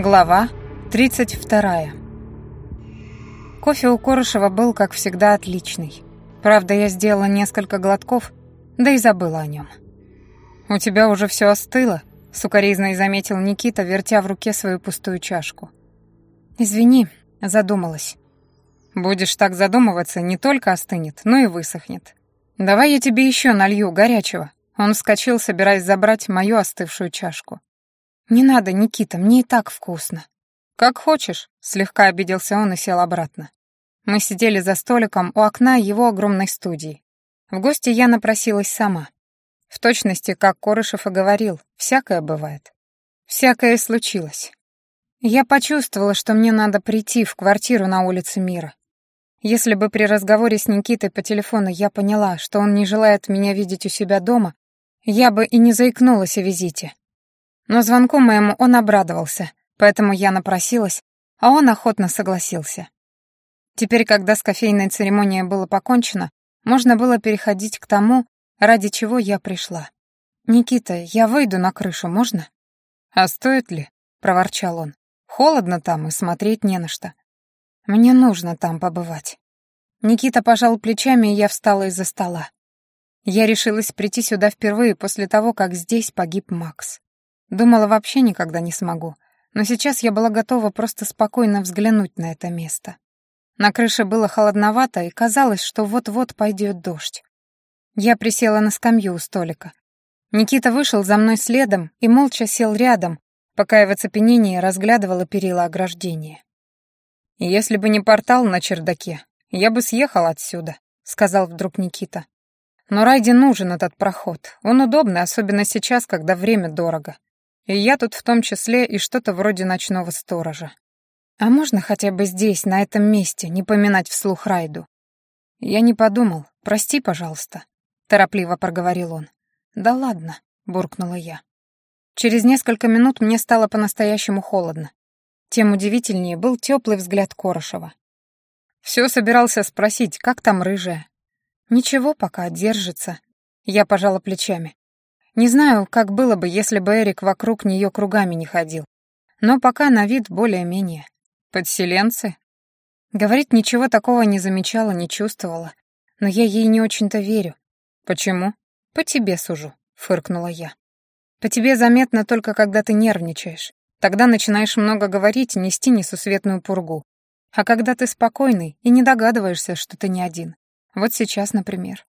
Глава 32. Кофе у Корышева был, как всегда, отличный. Правда, я сделала несколько глотков, да и забыла о нем. «У тебя уже все остыло?» — сукоризной заметил Никита, вертя в руке свою пустую чашку. «Извини», — задумалась. «Будешь так задумываться, не только остынет, но и высохнет. Давай я тебе еще налью горячего». Он вскочил, собираясь забрать мою остывшую чашку. «Не надо, Никита, мне и так вкусно». «Как хочешь», — слегка обиделся он и сел обратно. Мы сидели за столиком у окна его огромной студии. В гости я напросилась сама. В точности, как Корышев и говорил, всякое бывает. Всякое случилось. Я почувствовала, что мне надо прийти в квартиру на улице Мира. Если бы при разговоре с Никитой по телефону я поняла, что он не желает меня видеть у себя дома, я бы и не заикнулась о визите. Но звонку моему он обрадовался, поэтому я напросилась, а он охотно согласился. Теперь, когда с кофейной церемонией было покончено, можно было переходить к тому, ради чего я пришла. «Никита, я выйду на крышу, можно?» «А стоит ли?» — проворчал он. «Холодно там и смотреть не на что. Мне нужно там побывать». Никита пожал плечами, и я встала из-за стола. Я решилась прийти сюда впервые после того, как здесь погиб Макс. Думала, вообще никогда не смогу, но сейчас я была готова просто спокойно взглянуть на это место. На крыше было холодновато, и казалось, что вот-вот пойдет дождь. Я присела на скамью у столика. Никита вышел за мной следом и молча сел рядом, пока я в оцепенении разглядывала перила ограждения. «Если бы не портал на чердаке, я бы съехал отсюда», — сказал вдруг Никита. «Но Райде нужен этот проход. Он удобный, особенно сейчас, когда время дорого. И я тут в том числе и что-то вроде ночного сторожа. А можно хотя бы здесь, на этом месте, не поминать вслух Райду? Я не подумал. Прости, пожалуйста, торопливо проговорил он. Да ладно, буркнула я. Через несколько минут мне стало по-настоящему холодно. Тем удивительнее был теплый взгляд Корошева. Все собирался спросить, как там рыжая. Ничего, пока держится. Я пожала плечами. Не знаю, как было бы, если бы Эрик вокруг нее кругами не ходил. Но пока на вид более-менее. Подселенцы? Говорить ничего такого не замечала, не чувствовала. Но я ей не очень-то верю. Почему? По тебе сужу, фыркнула я. По тебе заметно только, когда ты нервничаешь. Тогда начинаешь много говорить нести несусветную пургу. А когда ты спокойный и не догадываешься, что ты не один. Вот сейчас, например.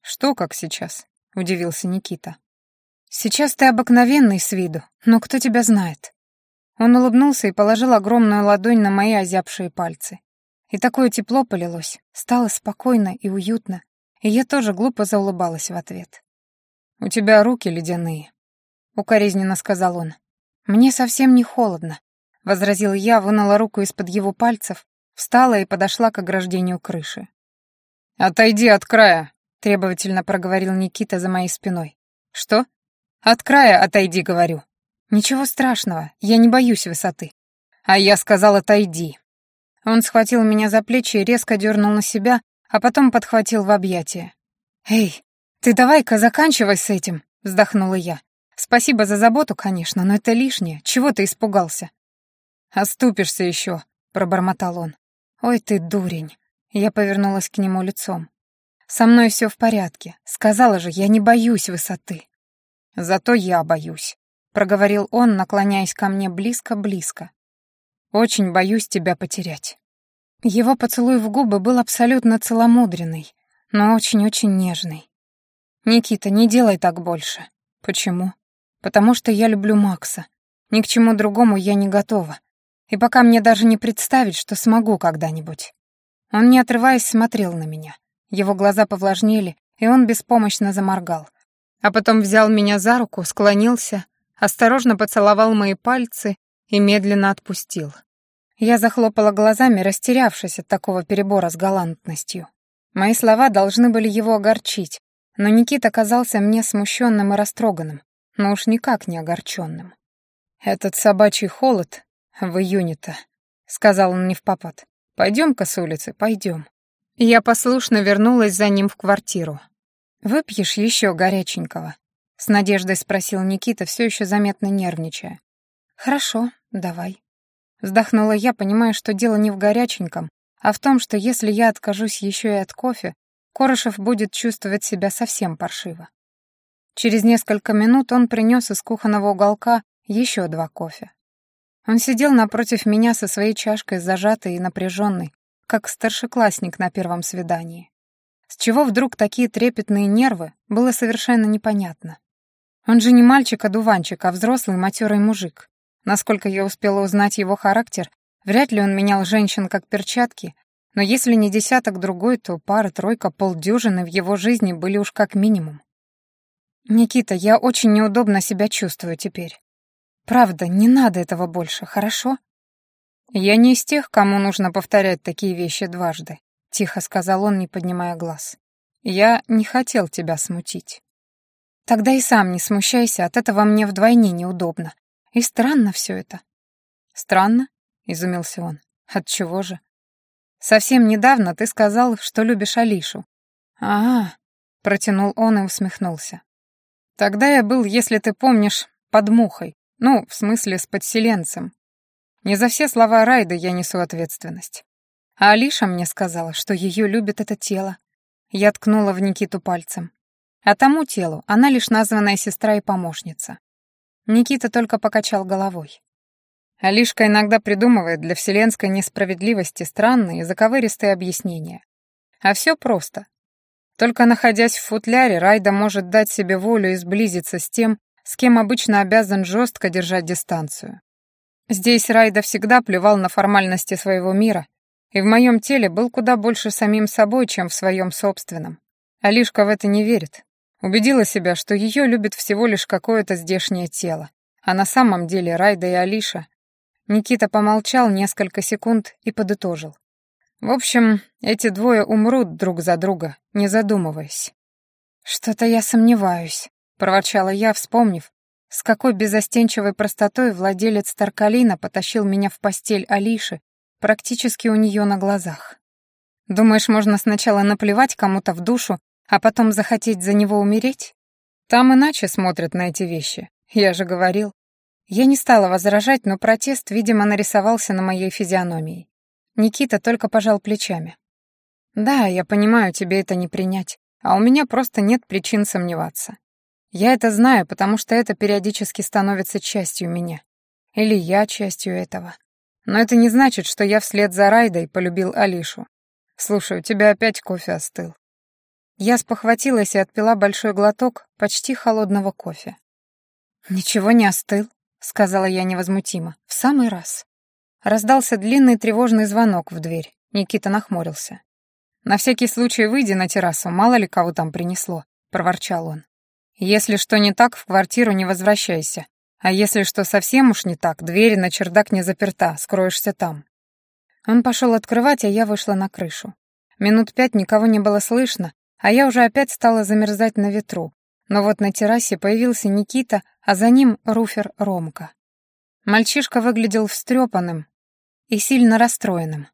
Что как сейчас? Удивился Никита. «Сейчас ты обыкновенный с виду, но кто тебя знает?» Он улыбнулся и положил огромную ладонь на мои озябшие пальцы. И такое тепло полилось, стало спокойно и уютно, и я тоже глупо заулыбалась в ответ. «У тебя руки ледяные», — укоризненно сказал он. «Мне совсем не холодно», — возразил я, вынула руку из-под его пальцев, встала и подошла к ограждению крыши. «Отойди от края», — требовательно проговорил Никита за моей спиной. «Что?» От края отойди, говорю. Ничего страшного, я не боюсь высоты. А я сказал, отойди. Он схватил меня за плечи и резко дернул на себя, а потом подхватил в объятия. «Эй, ты давай-ка заканчивай с этим», — вздохнула я. «Спасибо за заботу, конечно, но это лишнее. Чего ты испугался?» «Оступишься еще», — пробормотал он. «Ой ты, дурень». Я повернулась к нему лицом. «Со мной все в порядке. Сказала же, я не боюсь высоты». Зато я боюсь», — проговорил он, наклоняясь ко мне близко-близко. «Очень боюсь тебя потерять». Его поцелуй в губы был абсолютно целомудренный, но очень-очень нежный. «Никита, не делай так больше». «Почему?» «Потому что я люблю Макса. Ни к чему другому я не готова. И пока мне даже не представить, что смогу когда-нибудь». Он, не отрываясь, смотрел на меня. Его глаза повлажнели, и он беспомощно заморгал а потом взял меня за руку, склонился, осторожно поцеловал мои пальцы и медленно отпустил. Я захлопала глазами, растерявшись от такого перебора с галантностью. Мои слова должны были его огорчить, но Никита казался мне смущенным и растроганным, но уж никак не огорченным. «Этот собачий холод в июне-то», — сказал он не в попад. «Пойдем-ка с улицы, пойдем». Я послушно вернулась за ним в квартиру. «Выпьешь еще горяченького?» — с надеждой спросил Никита, все еще заметно нервничая. «Хорошо, давай». Вздохнула я, понимая, что дело не в горяченьком, а в том, что если я откажусь еще и от кофе, Корошев будет чувствовать себя совсем паршиво. Через несколько минут он принес из кухонного уголка еще два кофе. Он сидел напротив меня со своей чашкой, зажатой и напряженной, как старшеклассник на первом свидании. С чего вдруг такие трепетные нервы, было совершенно непонятно. Он же не мальчик-одуванчик, а взрослый матерый мужик. Насколько я успела узнать его характер, вряд ли он менял женщин как перчатки, но если не десяток другой, то пара-тройка, полдюжины в его жизни были уж как минимум. «Никита, я очень неудобно себя чувствую теперь. Правда, не надо этого больше, хорошо?» «Я не из тех, кому нужно повторять такие вещи дважды», — тихо сказал он, не поднимая глаз. «Я не хотел тебя смутить». «Тогда и сам не смущайся, от этого мне вдвойне неудобно. И странно все это». «Странно?» — изумился он. От чего же?» «Совсем недавно ты сказал, что любишь Алишу». «А-а», — протянул он и усмехнулся. Тогда я был, если ты помнишь, под мухой. Ну, в смысле, с подселенцем. Не за все слова Райды я несу ответственность. А Алиша мне сказала, что ее любит это тело. Я ткнула в Никиту пальцем. А тому телу она лишь названная сестра и помощница. Никита только покачал головой. Алишка иногда придумывает для вселенской несправедливости странные заковыристые объяснения. А все просто. Только находясь в футляре, Райда может дать себе волю и сблизиться с тем, с кем обычно обязан жестко держать дистанцию. Здесь Райда всегда плевал на формальности своего мира, и в моем теле был куда больше самим собой, чем в своем собственном. Алишка в это не верит. Убедила себя, что ее любит всего лишь какое-то здешнее тело. А на самом деле Райда и Алиша... Никита помолчал несколько секунд и подытожил. В общем, эти двое умрут друг за друга, не задумываясь. «Что-то я сомневаюсь», — проворчала я, вспомнив, с какой безостенчивой простотой владелец Таркалина потащил меня в постель Алиши практически у нее на глазах. «Думаешь, можно сначала наплевать кому-то в душу, а потом захотеть за него умереть? Там иначе смотрят на эти вещи, я же говорил». Я не стала возражать, но протест, видимо, нарисовался на моей физиономии. Никита только пожал плечами. «Да, я понимаю, тебе это не принять, а у меня просто нет причин сомневаться. Я это знаю, потому что это периодически становится частью меня. Или я частью этого. Но это не значит, что я вслед за Райдой полюбил Алишу. Слушай, у тебя опять кофе остыл». Я спохватилась и отпила большой глоток почти холодного кофе. «Ничего не остыл», — сказала я невозмутимо, — «в самый раз». Раздался длинный тревожный звонок в дверь. Никита нахмурился. «На всякий случай выйди на террасу, мало ли кого там принесло», — проворчал он. «Если что не так, в квартиру не возвращайся. А если что совсем уж не так, дверь на чердак не заперта, скроешься там». Он пошел открывать, а я вышла на крышу. Минут пять никого не было слышно, а я уже опять стала замерзать на ветру. Но вот на террасе появился Никита, а за ним руфер Ромка. Мальчишка выглядел встрепанным и сильно расстроенным.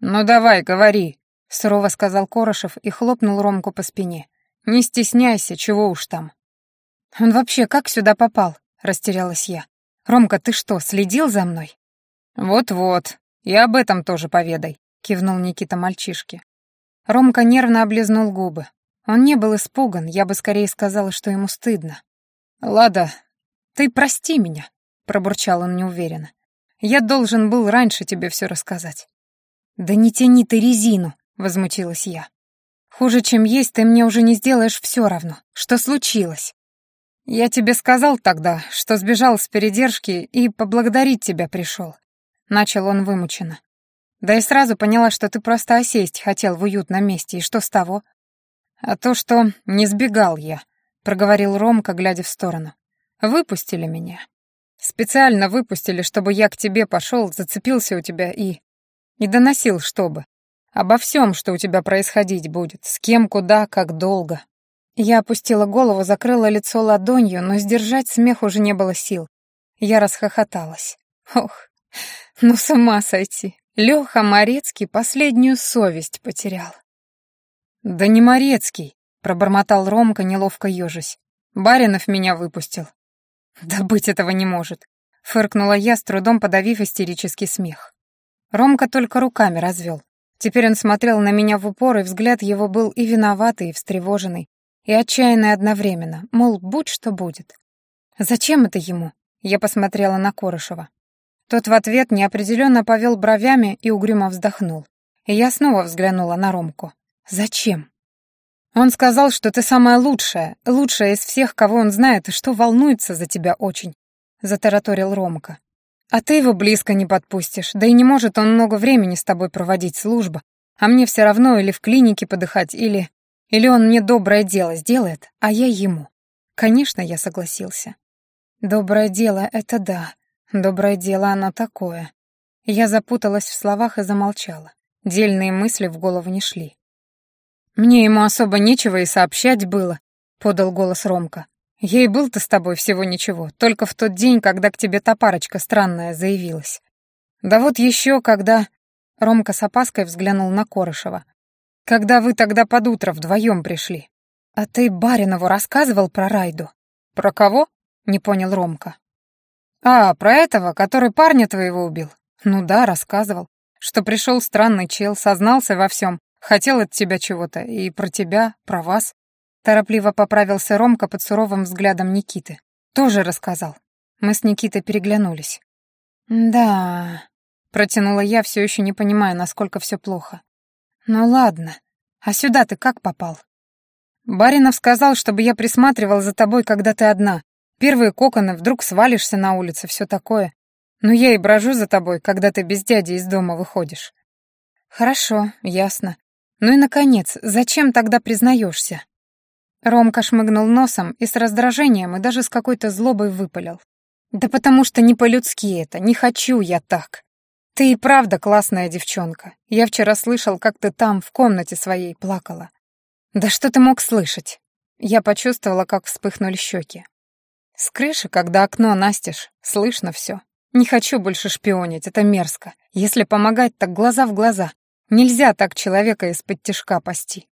«Ну давай, говори», — сурово сказал Корошев и хлопнул Ромку по спине. «Не стесняйся, чего уж там». «Он вообще как сюда попал?» — растерялась я. «Ромка, ты что, следил за мной?» «Вот-вот, и об этом тоже поведай», — кивнул Никита мальчишке. Ромка нервно облизнул губы. Он не был испуган, я бы скорее сказала, что ему стыдно. «Лада, ты прости меня», пробурчал он неуверенно. «Я должен был раньше тебе все рассказать». «Да не тяни ты резину», — возмутилась я. «Хуже, чем есть, ты мне уже не сделаешь все равно. Что случилось?» «Я тебе сказал тогда, что сбежал с передержки и поблагодарить тебя пришел», — начал он вымученно. «Да и сразу поняла, что ты просто осесть хотел в уютном месте, и что с того?» «А то, что не сбегал я», — проговорил Ромка, глядя в сторону. «Выпустили меня. Специально выпустили, чтобы я к тебе пошел, зацепился у тебя и... Не доносил, чтобы. Обо всем, что у тебя происходить будет, с кем, куда, как долго. Я опустила голову, закрыла лицо ладонью, но сдержать смех уже не было сил. Я расхохоталась. Ох, ну с ума сойти. Леха Морецкий последнюю совесть потерял. «Да не Морецкий», — пробормотал Ромка, неловко ежась. «Баринов меня выпустил. Да быть этого не может. фыркнула я, с трудом подавив истерический смех. Ромка только руками развел. Теперь он смотрел на меня в упор, и взгляд его был и виноватый, и встревоженный, и отчаянный одновременно, мол, будь что будет. «Зачем это ему?» Я посмотрела на Корышева. Тот в ответ неопределенно повел бровями и угрюмо вздохнул. И я снова взглянула на Ромку. «Зачем?» «Он сказал, что ты самая лучшая, лучшая из всех, кого он знает, и что волнуется за тебя очень», — затараторил Ромка. «А ты его близко не подпустишь, да и не может он много времени с тобой проводить служба, а мне все равно или в клинике подыхать, или... Или он мне доброе дело сделает, а я ему». Конечно, я согласился. «Доброе дело — это да. Доброе дело оно такое». Я запуталась в словах и замолчала. Дельные мысли в голову не шли. «Мне ему особо нечего и сообщать было», — подал голос Ромка. «Ей был-то с тобой всего ничего, только в тот день, когда к тебе та парочка странная заявилась. Да вот еще, когда...» Ромка с опаской взглянул на Корышева. «Когда вы тогда под утро вдвоем пришли. А ты Баринову рассказывал про Райду?» «Про кого?» — не понял Ромка. «А, про этого, который парня твоего убил?» «Ну да, рассказывал. Что пришел странный чел, сознался во всем, хотел от тебя чего-то, и про тебя, про вас». Торопливо поправился Ромка под суровым взглядом Никиты. Тоже рассказал. Мы с Никитой переглянулись. «Да...» — протянула я, все еще не понимая, насколько все плохо. «Ну ладно. А сюда ты как попал?» «Баринов сказал, чтобы я присматривал за тобой, когда ты одна. Первые коконы, вдруг свалишься на улице, все такое. Но я и брожу за тобой, когда ты без дяди из дома выходишь». «Хорошо, ясно. Ну и, наконец, зачем тогда признаешься?» Ромка шмыгнул носом и с раздражением, и даже с какой-то злобой выпалил. «Да потому что не по-людски это, не хочу я так. Ты и правда классная девчонка. Я вчера слышал, как ты там, в комнате своей, плакала. Да что ты мог слышать?» Я почувствовала, как вспыхнули щеки. С крыши, когда окно настежь, слышно все. Не хочу больше шпионить, это мерзко. Если помогать, так глаза в глаза. Нельзя так человека из-под тишка пасти.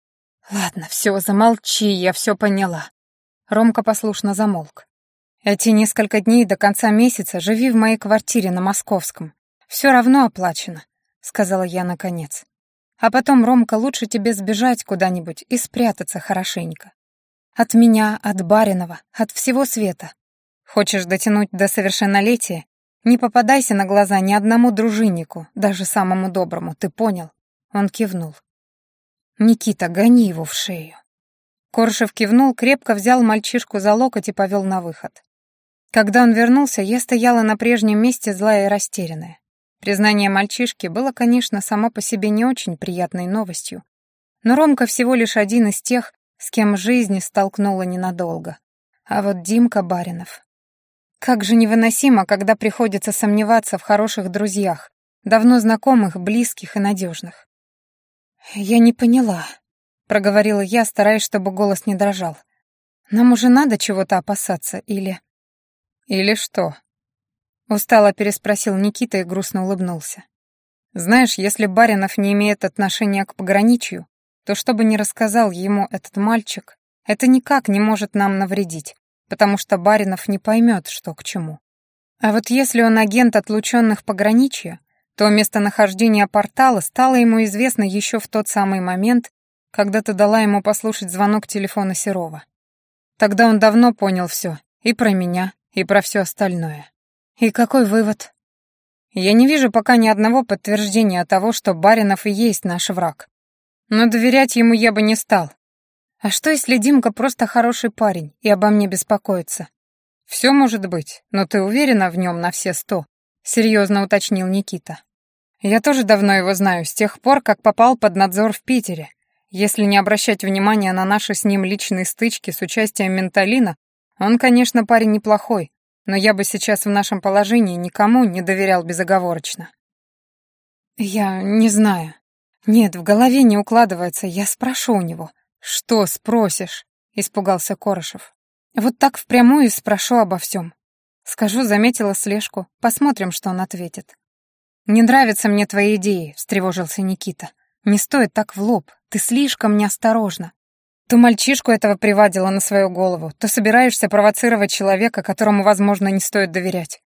Ладно, все, замолчи, я все поняла. Ромка послушно замолк. Эти несколько дней до конца месяца живи в моей квартире на Московском. Все равно оплачено, сказала я наконец. А потом, Ромка, лучше тебе сбежать куда-нибудь и спрятаться хорошенько. От меня, от Баринова, от всего света. Хочешь дотянуть до совершеннолетия? Не попадайся на глаза ни одному дружиннику, даже самому доброму, ты понял?» Он кивнул. «Никита, гони его в шею». Коршев кивнул, крепко взял мальчишку за локоть и повел на выход. Когда он вернулся, я стояла на прежнем месте злая и растерянная. Признание мальчишки было, конечно, само по себе не очень приятной новостью, но Ромка всего лишь один из тех, с кем жизнь столкнула ненадолго. А вот Димка Баринов. Как же невыносимо, когда приходится сомневаться в хороших друзьях, давно знакомых, близких и надежных. «Я не поняла», — проговорила я, стараясь, чтобы голос не дрожал. «Нам уже надо чего-то опасаться, или...» «Или что?» Устало переспросил Никита и грустно улыбнулся. «Знаешь, если Баринов не имеет отношения к пограничью, то что бы ни рассказал ему этот мальчик, это никак не может нам навредить, потому что Баринов не поймет, что к чему. А вот если он агент отлученных пограничья, то местонахождение портала стало ему известно еще в тот самый момент, когда ты дала ему послушать звонок телефона Серова. Тогда он давно понял все, и про меня, и про все остальное. И какой вывод? Я не вижу пока ни одного подтверждения того, что Баринов и есть наш враг. Но доверять ему я бы не стал. А что, если Димка просто хороший парень и обо мне беспокоится? Все может быть, но ты уверена в нем на все сто? Серьезно уточнил Никита. Я тоже давно его знаю, с тех пор, как попал под надзор в Питере. Если не обращать внимания на наши с ним личные стычки с участием Менталина, он, конечно, парень неплохой, но я бы сейчас в нашем положении никому не доверял безоговорочно. Я не знаю. «Нет, в голове не укладывается, я спрошу у него». «Что спросишь?» — испугался Корышев. «Вот так впрямую спрошу обо всем. Скажу, заметила слежку, посмотрим, что он ответит». «Не нравятся мне твои идеи», — встревожился Никита. «Не стоит так в лоб, ты слишком неосторожна. То мальчишку этого привадила на свою голову, то собираешься провоцировать человека, которому, возможно, не стоит доверять.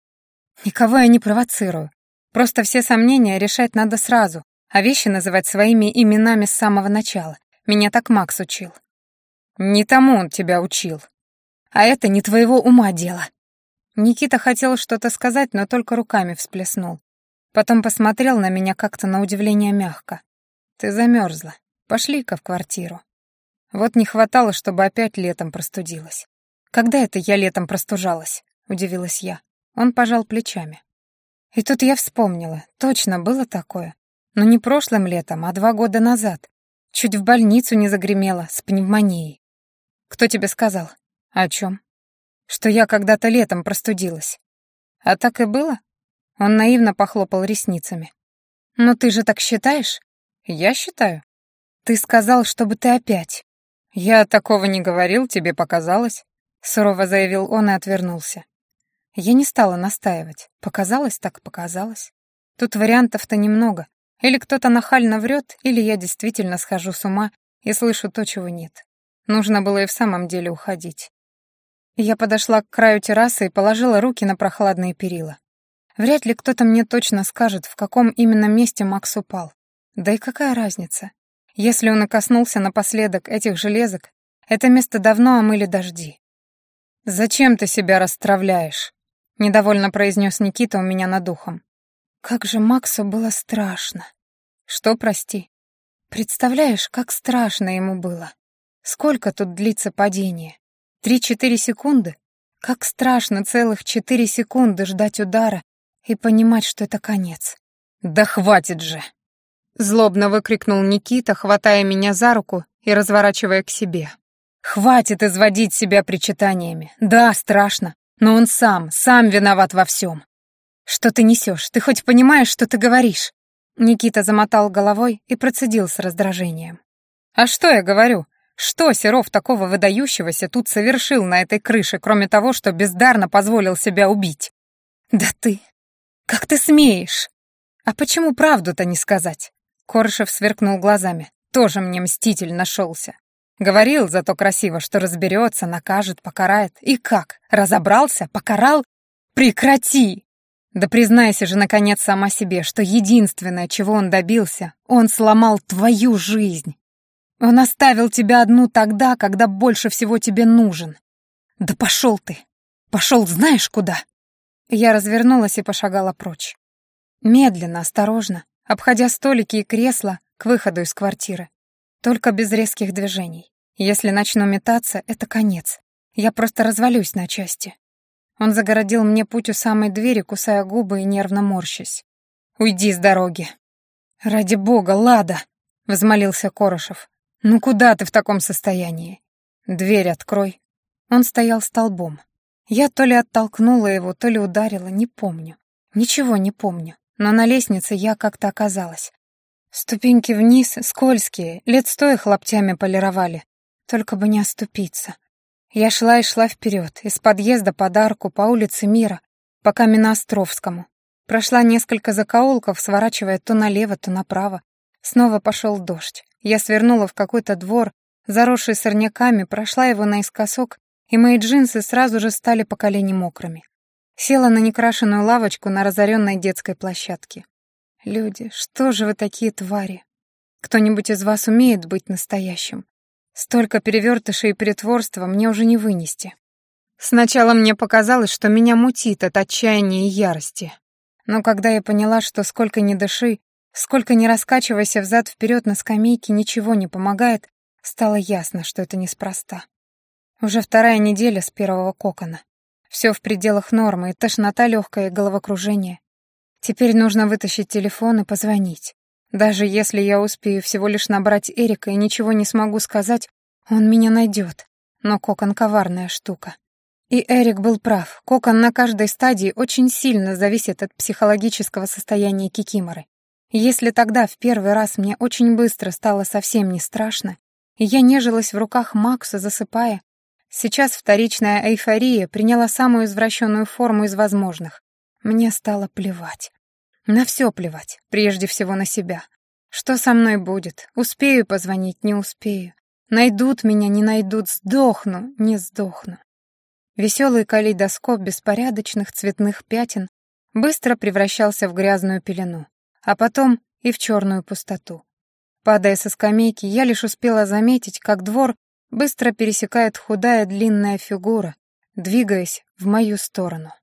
Никого я не провоцирую. Просто все сомнения решать надо сразу, а вещи называть своими именами с самого начала. Меня так Макс учил. Не тому он тебя учил. А это не твоего ума дело. Никита хотел что-то сказать, но только руками всплеснул. Потом посмотрел на меня как-то на удивление мягко. Ты замерзла. Пошли-ка в квартиру. Вот не хватало, чтобы опять летом простудилась. Когда это я летом простужалась? Удивилась я. Он пожал плечами. И тут я вспомнила, точно было такое. Но не прошлым летом, а два года назад. Чуть в больницу не загремела с пневмонией. Кто тебе сказал? О чем? Что я когда-то летом простудилась. А так и было? Он наивно похлопал ресницами. «Но ты же так считаешь?» «Я считаю». «Ты сказал, чтобы ты опять». «Я такого не говорил, тебе показалось», — сурово заявил он и отвернулся. Я не стала настаивать. Показалось так показалось. Тут вариантов-то немного. Или кто-то нахально врет, или я действительно схожу с ума и слышу то, чего нет. Нужно было и в самом деле уходить. Я подошла к краю террасы и положила руки на прохладные перила. Вряд ли кто-то мне точно скажет, в каком именно месте Макс упал. Да и какая разница? Если он и коснулся напоследок этих железок, это место давно омыли дожди. «Зачем ты себя расстравляешь?» — недовольно произнес Никита у меня над ухом. Как же Максу было страшно. Что, прости? Представляешь, как страшно ему было. Сколько тут длится падение? Три-четыре секунды? Как страшно целых четыре секунды ждать удара и понимать, что это конец. «Да хватит же!» Злобно выкрикнул Никита, хватая меня за руку и разворачивая к себе. «Хватит изводить себя причитаниями. Да, страшно, но он сам, сам виноват во всем. Что ты несешь? Ты хоть понимаешь, что ты говоришь?» Никита замотал головой и процедил с раздражением. «А что я говорю? Что Серов такого выдающегося тут совершил на этой крыше, кроме того, что бездарно позволил себя убить?» «Да ты, «Как ты смеешь?» «А почему правду-то не сказать?» Корышев сверкнул глазами. «Тоже мне мститель нашелся. Говорил зато красиво, что разберется, накажет, покарает. И как? Разобрался? Покарал? Прекрати!» Да признайся же, наконец, сама себе, что единственное, чего он добился, он сломал твою жизнь. Он оставил тебя одну тогда, когда больше всего тебе нужен. Да пошел ты! Пошел знаешь куда? Я развернулась и пошагала прочь. Медленно, осторожно, обходя столики и кресла к выходу из квартиры. Только без резких движений. Если начну метаться, это конец. Я просто развалюсь на части. Он загородил мне путь у самой двери, кусая губы и нервно морщась. «Уйди с дороги!» «Ради бога, Лада!» — взмолился Корошев. «Ну куда ты в таком состоянии?» «Дверь открой». Он стоял столбом. Я то ли оттолкнула его, то ли ударила, не помню. Ничего не помню. Но на лестнице я как-то оказалась. Ступеньки вниз, скользкие, лет сто их локтями полировали. Только бы не оступиться. Я шла и шла вперед, из подъезда под арку, по улице Мира, по Каменноостровскому. Прошла несколько закоулков, сворачивая то налево, то направо. Снова пошел дождь. Я свернула в какой-то двор, заросший сорняками, прошла его наискосок и мои джинсы сразу же стали по колени мокрыми. Села на некрашенную лавочку на разоренной детской площадке. Люди, что же вы такие твари? Кто-нибудь из вас умеет быть настоящим? Столько перевертышей и притворства мне уже не вынести. Сначала мне показалось, что меня мутит от отчаяния и ярости. Но когда я поняла, что сколько ни дыши, сколько ни раскачивайся взад-вперед на скамейке, ничего не помогает, стало ясно, что это неспроста. Уже вторая неделя с первого кокона. Все в пределах нормы, тошнота легкая, и головокружение. Теперь нужно вытащить телефон и позвонить. Даже если я успею всего лишь набрать Эрика и ничего не смогу сказать, он меня найдет. Но кокон — коварная штука. И Эрик был прав. Кокон на каждой стадии очень сильно зависит от психологического состояния Кикиморы. Если тогда в первый раз мне очень быстро стало совсем не страшно, и я нежилась в руках Макса, засыпая, Сейчас вторичная эйфория приняла самую извращенную форму из возможных. Мне стало плевать. На все плевать, прежде всего на себя. Что со мной будет? Успею позвонить, не успею. Найдут меня, не найдут, сдохну, не сдохну. Веселый калейдоскоп беспорядочных цветных пятен быстро превращался в грязную пелену, а потом и в черную пустоту. Падая со скамейки, я лишь успела заметить, как двор быстро пересекает худая длинная фигура, двигаясь в мою сторону.